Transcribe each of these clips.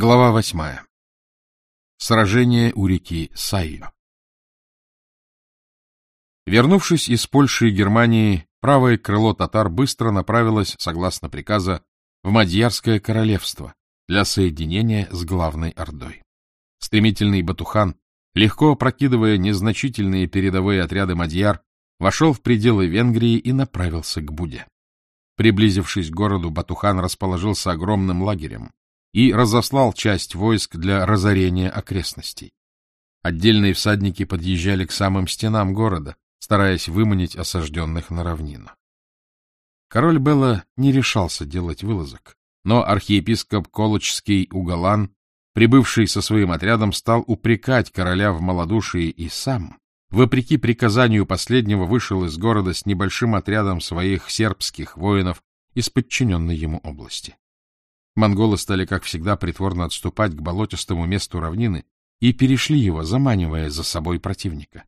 Глава восьмая. Сражение у реки Сайо. Вернувшись из Польши и Германии, правое крыло татар быстро направилось, согласно приказа, в Мадьярское королевство для соединения с главной ордой. Стремительный Батухан, легко опрокидывая незначительные передовые отряды Мадьяр, вошел в пределы Венгрии и направился к Буде. Приблизившись к городу, Батухан расположился огромным лагерем, и разослал часть войск для разорения окрестностей. Отдельные всадники подъезжали к самым стенам города, стараясь выманить осажденных на равнину. Король Белла не решался делать вылазок, но архиепископ Колочский Уголан, прибывший со своим отрядом, стал упрекать короля в малодушии и сам, вопреки приказанию последнего, вышел из города с небольшим отрядом своих сербских воинов из подчиненной ему области. Монголы стали, как всегда, притворно отступать к болотистому месту равнины и перешли его, заманивая за собой противника.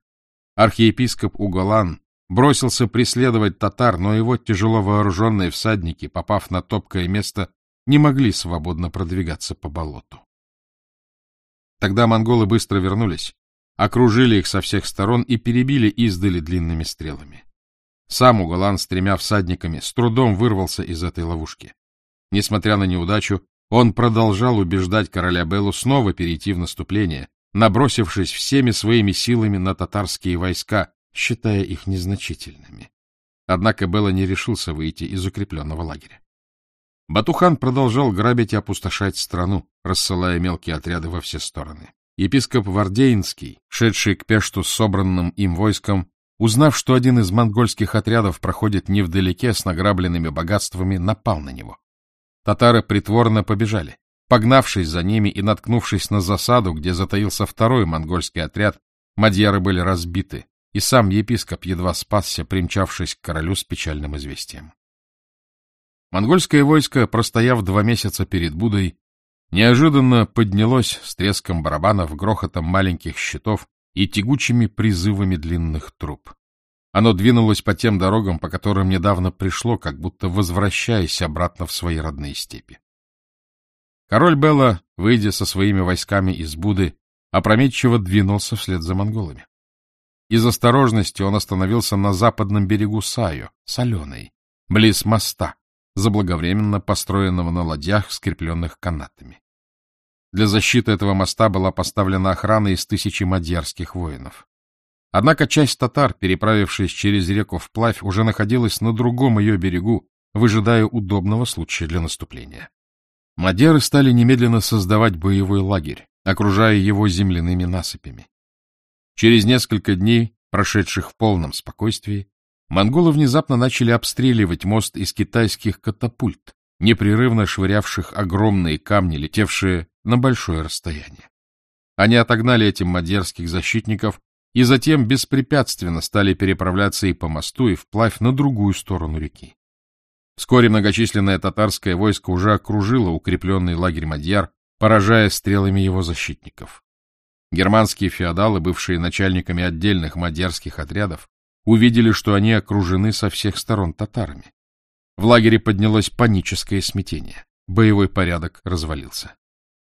Архиепископ Уголан бросился преследовать татар, но его тяжело вооруженные всадники, попав на топкое место, не могли свободно продвигаться по болоту. Тогда монголы быстро вернулись, окружили их со всех сторон и перебили издали длинными стрелами. Сам Уголан с тремя всадниками с трудом вырвался из этой ловушки. Несмотря на неудачу, он продолжал убеждать короля Беллу снова перейти в наступление, набросившись всеми своими силами на татарские войска, считая их незначительными. Однако Белла не решился выйти из укрепленного лагеря. Батухан продолжал грабить и опустошать страну, рассылая мелкие отряды во все стороны. Епископ Вардеинский, шедший к Пешту с собранным им войском, узнав, что один из монгольских отрядов проходит невдалеке с награбленными богатствами, напал на него. Татары притворно побежали. Погнавшись за ними и наткнувшись на засаду, где затаился второй монгольский отряд, мадьяры были разбиты, и сам епископ едва спасся, примчавшись к королю с печальным известием. Монгольское войско, простояв два месяца перед Будой, неожиданно поднялось с треском барабанов, грохотом маленьких щитов и тягучими призывами длинных труб. Оно двинулось по тем дорогам, по которым недавно пришло, как будто возвращаясь обратно в свои родные степи. Король Белла, выйдя со своими войсками из Буды, опрометчиво двинулся вслед за монголами. Из осторожности он остановился на западном берегу Саю, соленой, близ моста, заблаговременно построенного на ладьях, скрепленных канатами. Для защиты этого моста была поставлена охрана из тысячи мадьярских воинов. Однако часть татар, переправившись через реку вплавь, уже находилась на другом ее берегу, выжидая удобного случая для наступления. Мадеры стали немедленно создавать боевой лагерь, окружая его земляными насыпями. Через несколько дней, прошедших в полном спокойствии, монголы внезапно начали обстреливать мост из китайских катапульт, непрерывно швырявших огромные камни, летевшие на большое расстояние. Они отогнали этим мадерских защитников и затем беспрепятственно стали переправляться и по мосту, и вплавь на другую сторону реки. Вскоре многочисленное татарское войско уже окружило укрепленный лагерь Мадьяр, поражая стрелами его защитников. Германские феодалы, бывшие начальниками отдельных мадьярских отрядов, увидели, что они окружены со всех сторон татарами. В лагере поднялось паническое смятение. Боевой порядок развалился.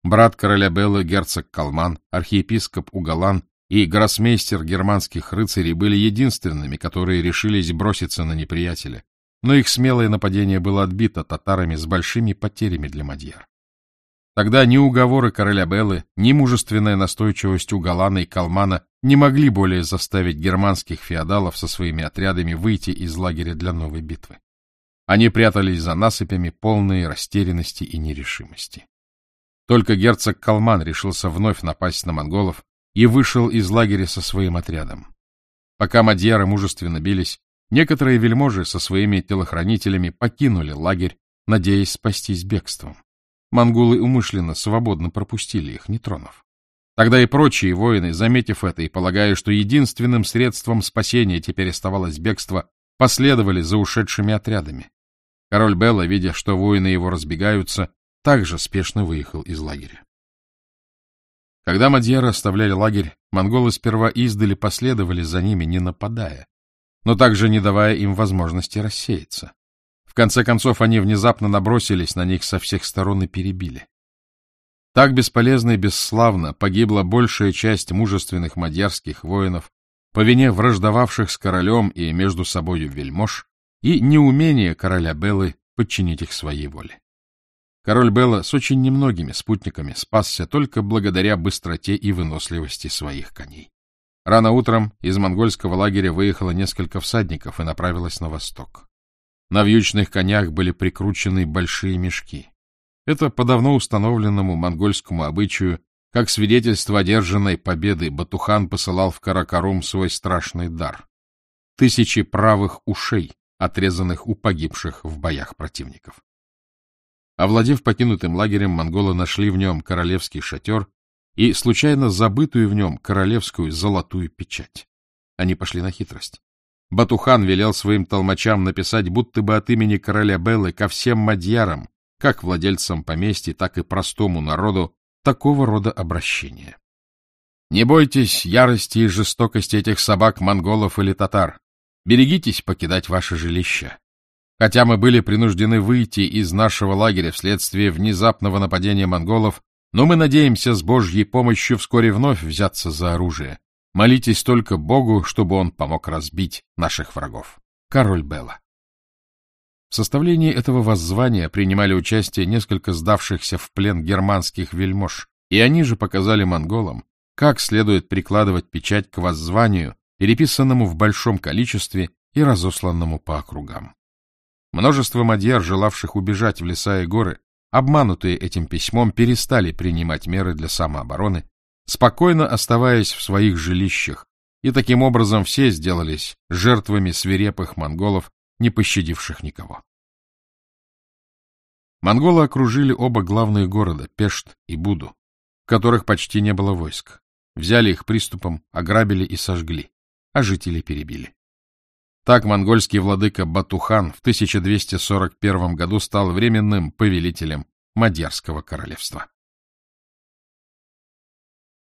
Брат короля Беллы, герцог Калман, архиепископ Угалан и гроссмейстер германских рыцарей были единственными, которые решились броситься на неприятеля, но их смелое нападение было отбито татарами с большими потерями для Мадьяр. Тогда ни уговоры короля Беллы, ни мужественная настойчивость Угалана и Калмана не могли более заставить германских феодалов со своими отрядами выйти из лагеря для новой битвы. Они прятались за насыпями, полные растерянности и нерешимости. Только герцог Калман решился вновь напасть на монголов, и вышел из лагеря со своим отрядом. Пока мадьяры мужественно бились, некоторые вельможи со своими телохранителями покинули лагерь, надеясь спастись бегством. Монголы умышленно свободно пропустили их, не тронув. Тогда и прочие воины, заметив это и полагая, что единственным средством спасения теперь оставалось бегство, последовали за ушедшими отрядами. Король Белла, видя, что воины его разбегаются, также спешно выехал из лагеря. Когда мадьяры оставляли лагерь, монголы сперва издали последовали за ними, не нападая, но также не давая им возможности рассеяться. В конце концов, они внезапно набросились на них со всех сторон и перебили. Так бесполезно и бесславно погибла большая часть мужественных мадьярских воинов по вине враждовавших с королем и между собою вельмож и неумения короля Беллы подчинить их своей воле. Король Белла с очень немногими спутниками спасся только благодаря быстроте и выносливости своих коней. Рано утром из монгольского лагеря выехало несколько всадников и направилось на восток. На вьючных конях были прикручены большие мешки. Это по давно установленному монгольскому обычаю, как свидетельство одержанной победы, Батухан посылал в Каракарум свой страшный дар — тысячи правых ушей, отрезанных у погибших в боях противников. Овладев покинутым лагерем, монголы нашли в нем королевский шатер и случайно забытую в нем королевскую золотую печать. Они пошли на хитрость. Батухан велел своим толмачам написать будто бы от имени короля Беллы ко всем мадьярам, как владельцам поместья, так и простому народу, такого рода обращения. Не бойтесь ярости и жестокости этих собак, монголов или татар. Берегитесь покидать ваше жилище. Хотя мы были принуждены выйти из нашего лагеря вследствие внезапного нападения монголов, но мы надеемся с Божьей помощью вскоре вновь взяться за оружие. Молитесь только Богу, чтобы он помог разбить наших врагов. Король Белла. В составлении этого воззвания принимали участие несколько сдавшихся в плен германских вельмож, и они же показали монголам, как следует прикладывать печать к воззванию, переписанному в большом количестве и разосланному по округам. Множество мадьяр, желавших убежать в леса и горы, обманутые этим письмом, перестали принимать меры для самообороны, спокойно оставаясь в своих жилищах, и таким образом все сделались жертвами свирепых монголов, не пощадивших никого. Монголы окружили оба главные города, Пешт и Буду, в которых почти не было войск. Взяли их приступом, ограбили и сожгли, а жителей перебили. Так монгольский владыка Батухан в 1241 году стал временным повелителем Мадьярского королевства.